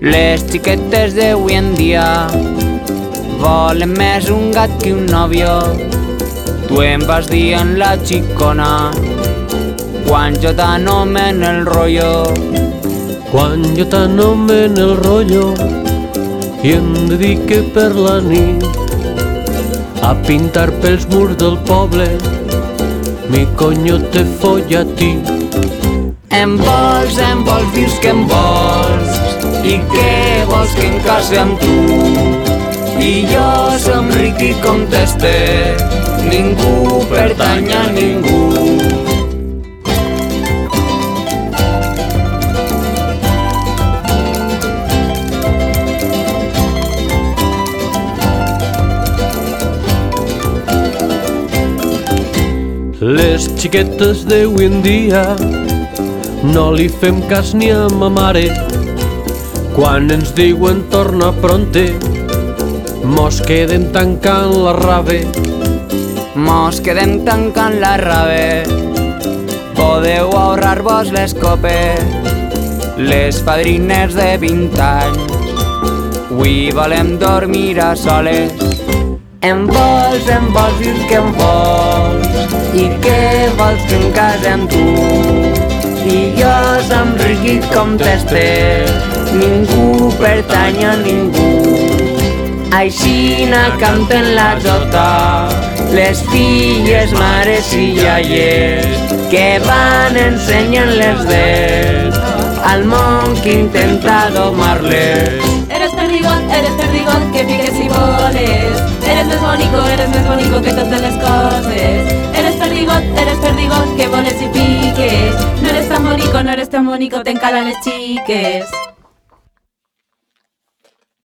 Les xiquetes d'avui en dia volen més un gat que un nòvio. Tu em vas dir en la xicona quan jo t'anomen el rotllo. Quan jo t'anomen el rotllo i em dedique per la nit a pintar pels murs del poble mi coño te folla a ti. Em vols, em vols, dius que em vols i què vols que em casi amb tu? I jo som ric i conteste, ningú pertany a ningú. Les xiquetes d'avui en dia no li fem cas ni a ma mare quan ens diuen torna pronte mos quedem tancant la rave Mos quedem tancant la rave, podeu ahorrar-vos les copes, les padrines de 20 anys. Avui volem dormir a soles. Em vols, em vols dir que em vols i què vols que em casi amb tu. I jo som ric i conteste, ningú pertany a ningú. Aixina canten la jota les filles, mares i iaies que van ensenyant les dents al món que intenta domar-les. Eres perdigot, eres perdigot, que piques si voles. Eres més bonico, eres més bonico que totes les coses. Eres perdigot, eres perdigot, que voles i piques. No eres tan bonico, no eres tan bonico, t'encalen les xiques.